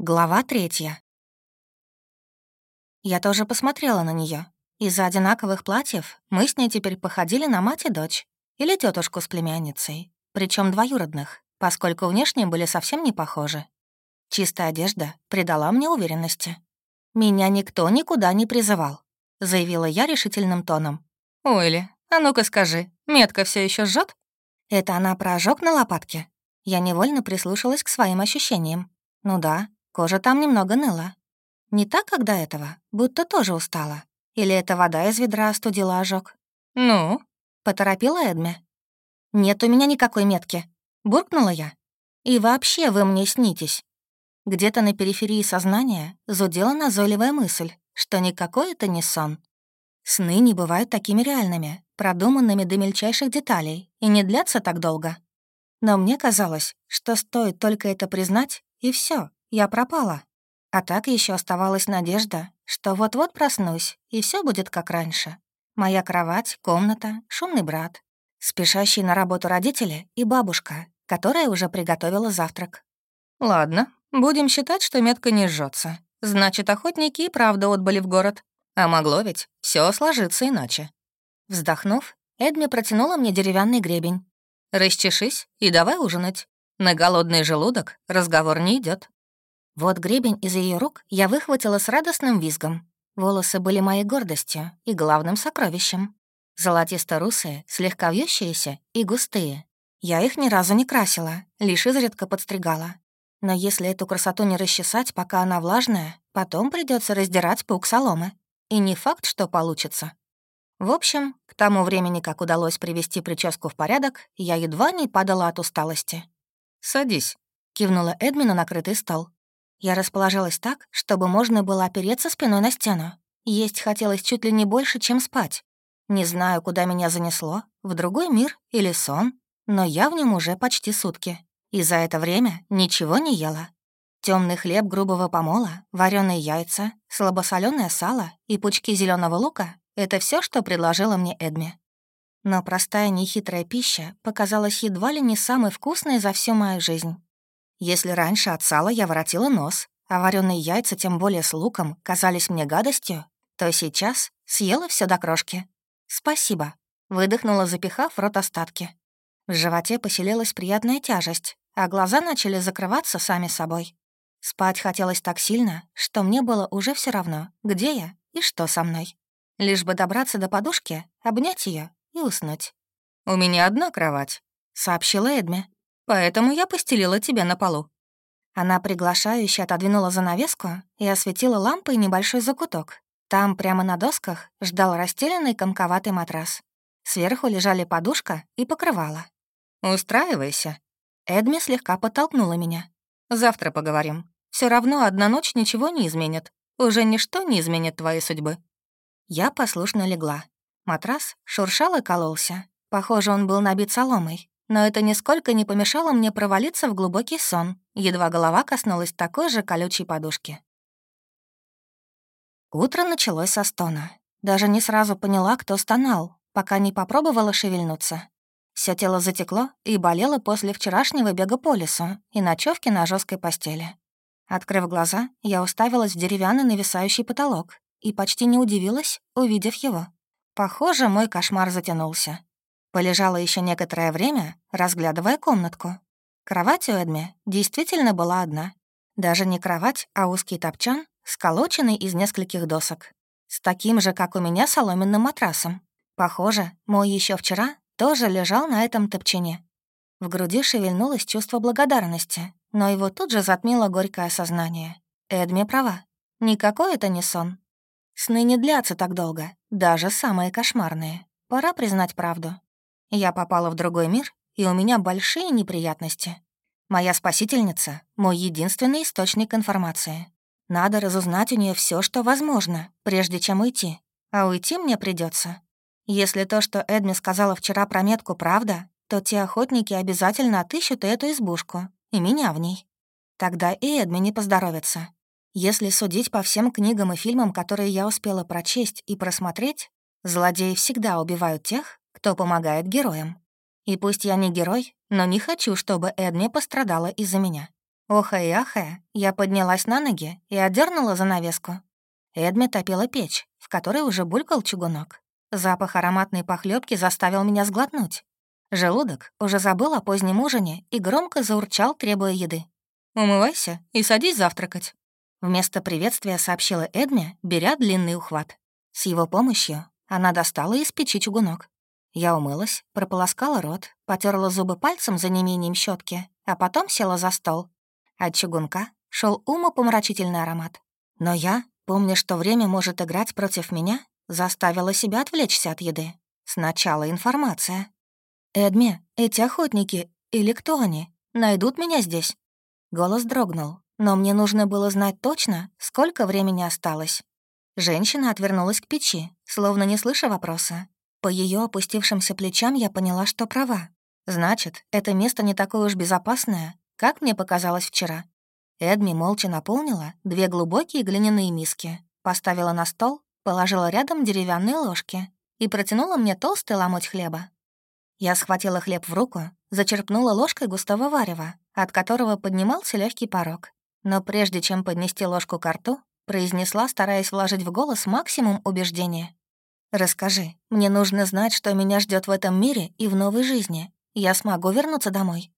Глава третья. Я тоже посмотрела на нее. Из-за одинаковых платьев мы с ней теперь походили на мать и дочь. Или тетушку с племянницей. причем двоюродных, поскольку внешне были совсем не похожи. Чистая одежда придала мне уверенности. «Меня никто никуда не призывал», — заявила я решительным тоном. «Ойли, а ну-ка скажи, метка все еще жжет? «Это она про ожог на лопатке?» Я невольно прислушалась к своим ощущениям. «Ну да, Кожа там немного ныла. Не так, как до этого, будто тоже устала. Или это вода из ведра остудила ожог? «Ну?» — поторопила Эдме. «Нет у меня никакой метки», — буркнула я. «И вообще вы мне снитесь». Где-то на периферии сознания зудела назойливая мысль, что никакой это не сон. Сны не бывают такими реальными, продуманными до мельчайших деталей и не длятся так долго. Но мне казалось, что стоит только это признать, и все, я пропала. А так еще оставалась надежда, что вот-вот проснусь, и все будет как раньше. Моя кровать, комната, шумный брат, спешащие на работу родители и бабушка, которая уже приготовила завтрак. «Ладно, будем считать, что метка не жжется. Значит, охотники и правда отбыли в город. А могло ведь все сложиться иначе». Вздохнув, Эдми протянула мне деревянный гребень. «Расчешись и давай ужинать. На голодный желудок разговор не идет. Вот гребень из ее рук я выхватила с радостным визгом. Волосы были моей гордостью и главным сокровищем. Золотисто-русые, слегка вьющиеся и густые. Я их ни разу не красила, лишь изредка подстригала. Но если эту красоту не расчесать, пока она влажная, потом придется раздирать пук соломы. И не факт, что получится. В общем, к тому времени, как удалось привести прическу в порядок, я едва не падала от усталости. «Садись», — кивнула Эдми на накрытый стол. Я расположилась так, чтобы можно было опереться спиной на стену. Есть хотелось чуть ли не больше, чем спать. Не знаю, куда меня занесло, в другой мир или сон, но я в нем уже почти сутки. И за это время ничего не ела. Темный хлеб грубого помола, вареные яйца, слабосоленое сало и пучки зеленого лука — это все, что предложила мне Эдми. Но простая нехитрая пища показалась едва ли не самой вкусной за всю мою жизнь. Если раньше от сала я воротила нос, а вареные яйца, тем более с луком, казались мне гадостью, то сейчас съела все до крошки. «Спасибо», — выдохнула, запихав в рот остатки. В животе поселилась приятная тяжесть, а глаза начали закрываться сами собой. Спать хотелось так сильно, что мне было уже все равно, где я и что со мной. Лишь бы добраться до подушки, обнять ее и уснуть. «У меня одна кровать», — сообщила Эдми. Поэтому я постелила тебя на полу». Она приглашающе отодвинула занавеску и осветила лампой небольшой закуток. Там, прямо на досках, ждал расстеленный комковатый матрас. Сверху лежали подушка и покрывало. «Устраивайся». Эдми слегка подтолкнула меня. «Завтра поговорим. Все равно одна ночь ничего не изменит. Уже ничто не изменит твоей судьбы». Я послушно легла. Матрас шуршал и кололся. Похоже, он был набит соломой но это нисколько не помешало мне провалиться в глубокий сон, едва голова коснулась такой же колючей подушки. Утро началось со стона. Даже не сразу поняла, кто стонал, пока не попробовала шевельнуться. Все тело затекло и болело после вчерашнего бега по лесу и ночевки на жесткой постели. Открыв глаза, я уставилась в деревянный нависающий потолок и почти не удивилась, увидев его. Похоже, мой кошмар затянулся. Полежала еще некоторое время, разглядывая комнатку. Кровать у Эдми действительно была одна. Даже не кровать, а узкий топчан, сколоченный из нескольких досок. С таким же, как у меня, соломенным матрасом. Похоже, мой еще вчера тоже лежал на этом топчине. В груди шевельнулось чувство благодарности, но его тут же затмило горькое осознание. Эдми права. Никакой это не сон. Сны не длятся так долго, даже самые кошмарные. Пора признать правду. Я попала в другой мир, и у меня большие неприятности. Моя спасительница — мой единственный источник информации. Надо разузнать у нее все, что возможно, прежде чем уйти. А уйти мне придется. Если то, что Эдми сказала вчера про метку, правда, то те охотники обязательно отыщут эту избушку, и меня в ней. Тогда и Эдми не поздоровится. Если судить по всем книгам и фильмам, которые я успела прочесть и просмотреть, злодеи всегда убивают тех, кто помогает героям. И пусть я не герой, но не хочу, чтобы Эдми пострадала из-за меня. Охая и ахая, я поднялась на ноги и отдернула занавеску. Эдми топила печь, в которой уже булькал чугунок. Запах ароматной похлебки заставил меня сглотнуть. Желудок уже забыл о позднем ужине и громко заурчал, требуя еды. «Умывайся и садись завтракать», — вместо приветствия сообщила Эдми, беря длинный ухват. С его помощью она достала из печи чугунок. Я умылась, прополоскала рот, потерла зубы пальцем за неимением щетки, а потом села за стол. От чугунка шел умопомрачительный аромат. Но я, помня, что время может играть против меня, заставила себя отвлечься от еды. Сначала информация. «Эдми, эти охотники, или кто они, найдут меня здесь?» Голос дрогнул, но мне нужно было знать точно, сколько времени осталось. Женщина отвернулась к печи, словно не слыша вопроса. По ее опустившимся плечам я поняла, что права. Значит, это место не такое уж безопасное, как мне показалось вчера. Эдми молча наполнила две глубокие глиняные миски, поставила на стол, положила рядом деревянные ложки и протянула мне толстый ломоть хлеба. Я схватила хлеб в руку, зачерпнула ложкой густого варева, от которого поднимался легкий порог. Но прежде чем поднести ложку к рту, произнесла, стараясь вложить в голос максимум убеждения. «Расскажи, мне нужно знать, что меня ждет в этом мире и в новой жизни. Я смогу вернуться домой?»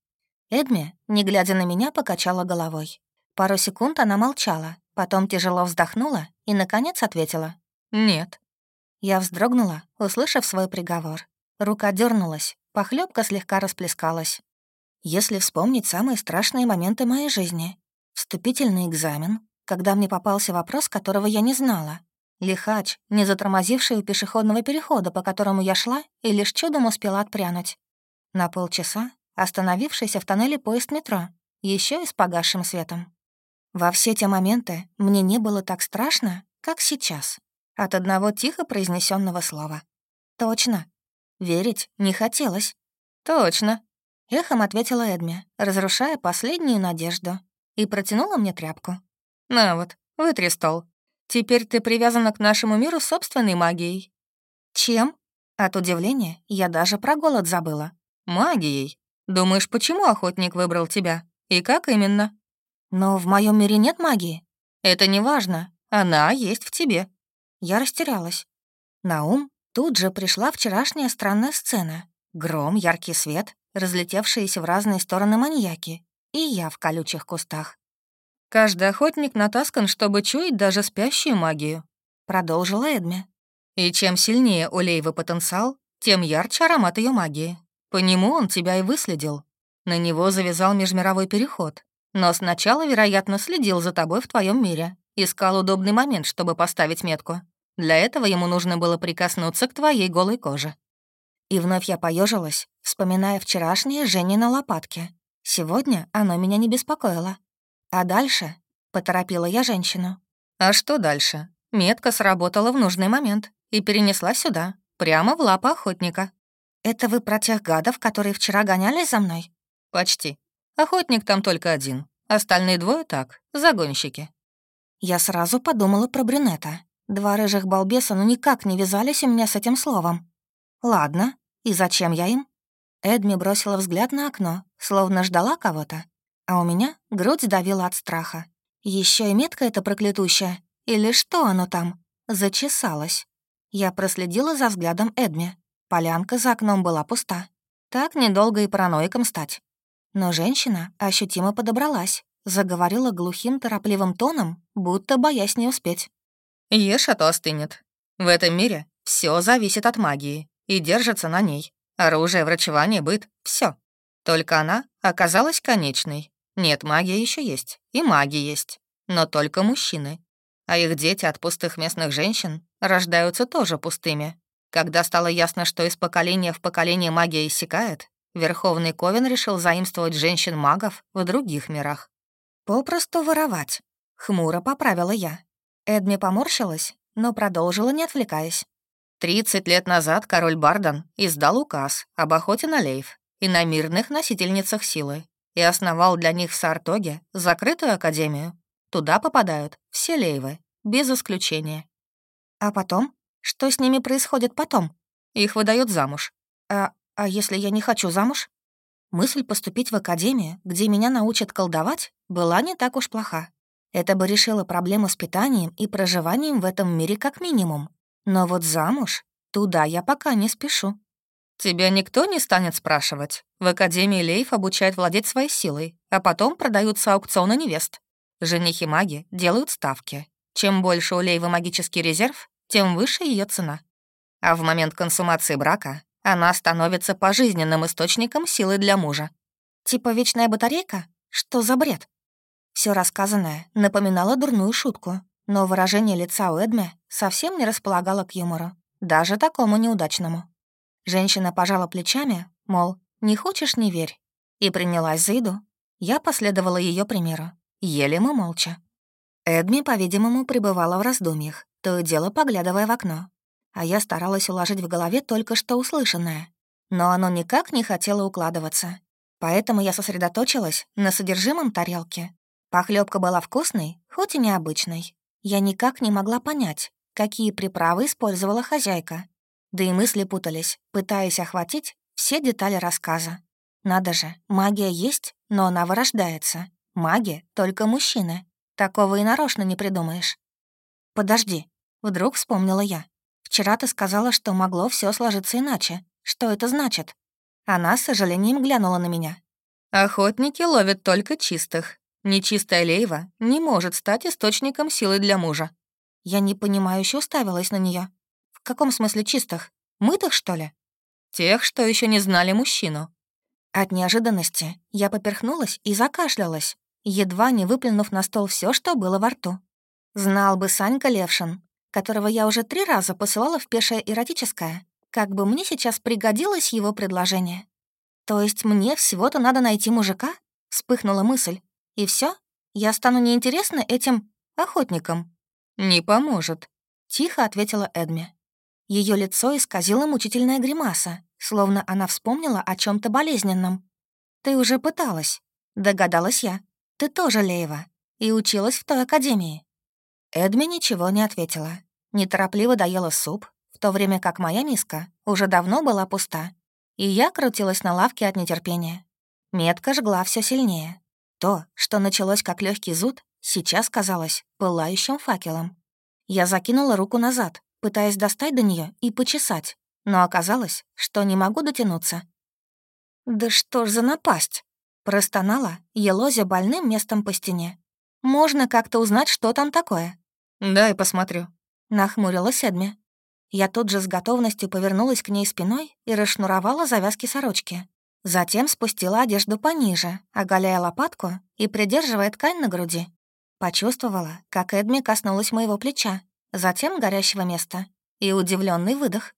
Эдми, не глядя на меня, покачала головой. Пару секунд она молчала, потом тяжело вздохнула и, наконец, ответила. «Нет». Я вздрогнула, услышав свой приговор, Рука дернулась, похлебка слегка расплескалась. Если вспомнить самые страшные моменты моей жизни. Вступительный экзамен, когда мне попался вопрос, которого я не знала. Лихач, не затормозивший у пешеходного перехода, по которому я шла, и лишь чудом успела отпрянуть. На полчаса остановившийся в тоннеле поезд метро, еще и с погасшим светом. Во все те моменты мне не было так страшно, как сейчас, от одного тихо произнесенного слова. Точно, Верить не хотелось. «Точно», — эхом ответила Эдми, разрушая последнюю надежду, и протянула мне тряпку. «На вот, вытри стол. Теперь ты привязана к нашему миру собственной магией». «Чем?» От удивления я даже про голод забыла. «Магией. Думаешь, почему охотник выбрал тебя? И как именно?» «Но в моем мире нет магии». «Это не важно. Она есть в тебе». Я растерялась. На ум Тут же пришла вчерашняя странная сцена. Гром, яркий свет, разлетевшиеся в разные стороны маньяки. И я в колючих кустах. «Каждый охотник натаскан, чтобы чуять даже спящую магию», — продолжила Эдми. «И чем сильнее у Лейвы потенциал, тем ярче аромат ее магии. По нему он тебя и выследил. На него завязал межмировой переход. Но сначала, вероятно, следил за тобой в твоем мире. Искал удобный момент, чтобы поставить метку. Для этого ему нужно было прикоснуться к твоей голой коже. И вновь я поежилась, вспоминая вчерашнее Жени на лопатке. Сегодня оно меня не беспокоило. А дальше поторопила я женщину. А что дальше? Метка сработала в нужный момент и перенесла сюда, прямо в лапы охотника. «Это вы про тех гадов, которые вчера гонялись за мной?» «Почти. Охотник там только один. Остальные двое так, загонщики». Я сразу подумала про брюнета. Два рыжих балбеса ну никак не вязались у меня с этим словом. Ладно, и зачем я им? Эдми бросила взгляд на окно, словно ждала кого-то. А у меня грудь давила от страха. Еще и метка эта проклятущая. Или что оно там? Зачесалась. Я проследила за взглядом Эдми. Полянка за окном была пуста. Так недолго и параноиком стать. Но женщина ощутимо подобралась, заговорила глухим торопливым тоном, будто боясь не успеть. Ешь, а то остынет. В этом мире все зависит от магии и держится на ней. Оружие, врачевание, быт — все. Только она оказалась конечной. Нет, магия еще есть, и маги есть, но только мужчины. А их дети от пустых местных женщин рождаются тоже пустыми. Когда стало ясно, что из поколения в поколение магия иссякает, Верховный Ковен решил заимствовать женщин-магов в других мирах. «Попросту воровать», — хмуро поправила я. Эдми поморщилась, но продолжила, не отвлекаясь. Тридцать лет назад король Бардан издал указ об охоте на лейв и на мирных носительницах силы и основал для них в Сартоге закрытую академию. Туда попадают все лейвы, без исключения. А потом? Что с ними происходит потом? Их выдают замуж. А, а если я не хочу замуж? Мысль поступить в академию, где меня научат колдовать, была не так уж плоха. Это бы решило проблему с питанием и проживанием в этом мире как минимум. Но вот замуж, туда я пока не спешу. Тебя никто не станет спрашивать. В Академии Лейф обучают владеть своей силой, а потом продаются аукционы невест. Женихи-маги делают ставки. Чем больше у Лейвы магический резерв, тем выше ее цена. А в момент консумации брака она становится пожизненным источником силы для мужа. Типа вечная батарейка? Что за бред? Все рассказанное напоминало дурную шутку, но выражение лица у Эдме совсем не располагало к юмору, даже такому неудачному. Женщина пожала плечами, мол, не хочешь — не верь, и принялась за еду. Я последовала ее примеру. Ели мы молча. Эдми, по-видимому, пребывала в раздумьях, то и дело поглядывая в окно. А я старалась уложить в голове только что услышанное. Но оно никак не хотело укладываться. Поэтому я сосредоточилась на содержимом тарелки Похлебка была вкусной, хоть и необычной. Я никак не могла понять, какие приправы использовала хозяйка. Да и мысли путались, пытаясь охватить все детали рассказа. Надо же, магия есть, но она вырождается. Маги — только мужчины. Такого и нарочно не придумаешь. «Подожди», — вдруг вспомнила я. «Вчера ты сказала, что могло все сложиться иначе. Что это значит?» Она с сожалением глянула на меня. «Охотники ловят только чистых. Нечистая лейва не может стать источником силы для мужа. Я непонимающе уставилась на нее. В каком смысле чистых? Мытых, что ли? Тех, что еще не знали мужчину. От неожиданности я поперхнулась и закашлялась, едва не выплюнув на стол все, что было во рту. Знал бы Санька Левшин, которого я уже три раза посылала в пешее эротическое, как бы мне сейчас пригодилось его предложение. То есть мне всего-то надо найти мужика? Вспыхнула мысль. И все? Я стану неинтересна этим охотникам?» «Не поможет», — тихо ответила Эдми. Ее лицо исказило мучительная гримаса, словно она вспомнила о чем то болезненном. «Ты уже пыталась», — догадалась я. «Ты тоже Леева и училась в той академии». Эдми ничего не ответила. Неторопливо доела суп, в то время как моя миска уже давно была пуста, и я крутилась на лавке от нетерпения. Метка жгла все сильнее, то, что началось как легкий зуд, сейчас казалось пылающим факелом. Я закинула руку назад, пытаясь достать до нее и почесать, но оказалось, что не могу дотянуться. «Да что ж за напасть!» — простонала, елозя больным местом по стене. «Можно как-то узнать, что там такое?» «Дай посмотрю», — нахмурилась Эдми. Я тут же с готовностью повернулась к ней спиной и расшнуровала завязки сорочки. Затем спустила одежду пониже, оголяя лопатку и придерживая ткань на груди. Почувствовала, как Эдми коснулась моего плеча, затем горящего места, и удивленный выдох.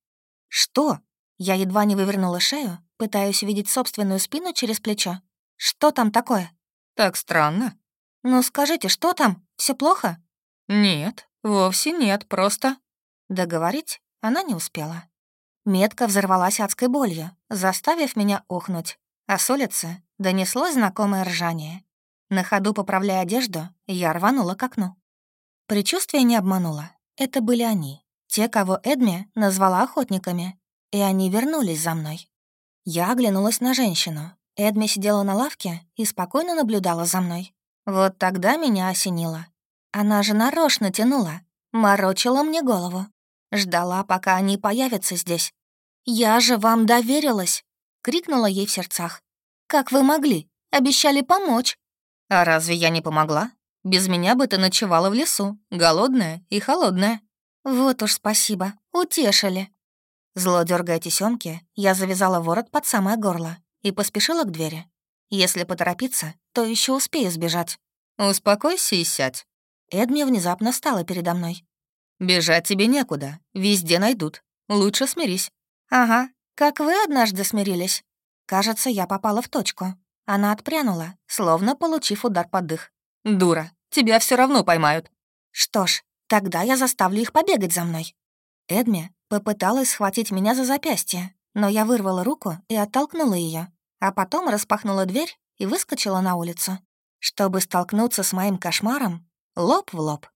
«Что?» Я едва не вывернула шею, пытаясь увидеть собственную спину через плечо. «Что там такое?» «Так странно». «Ну скажите, что там? Все плохо?» «Нет, вовсе нет, просто...» Договорить она не успела. Метка взорвалась адской болью, заставив меня ухнуть, а с улицы донеслось знакомое ржание. На ходу поправляя одежду, я рванула к окну. Причувствие не обмануло. Это были они, те, кого Эдми назвала охотниками, и они вернулись за мной. Я оглянулась на женщину. Эдми сидела на лавке и спокойно наблюдала за мной. Вот тогда меня осенило. Она же нарочно тянула, морочила мне голову. Ждала, пока они появятся здесь. «Я же вам доверилась!» — крикнула ей в сердцах. «Как вы могли? Обещали помочь!» «А разве я не помогла? Без меня бы ты ночевала в лесу, голодная и холодная». «Вот уж спасибо, утешили». Зло дергая тесёмки, я завязала ворот под самое горло и поспешила к двери. Если поторопиться, то еще успею сбежать. «Успокойся и сядь». Эдми внезапно стала передо мной. «Бежать тебе некуда, везде найдут. Лучше смирись». «Ага, как вы однажды смирились». Кажется, я попала в точку. Она отпрянула, словно получив удар под дых. «Дура, тебя все равно поймают». «Что ж, тогда я заставлю их побегать за мной». Эдми попыталась схватить меня за запястье, но я вырвала руку и оттолкнула ее, а потом распахнула дверь и выскочила на улицу, чтобы столкнуться с моим кошмаром лоб в лоб.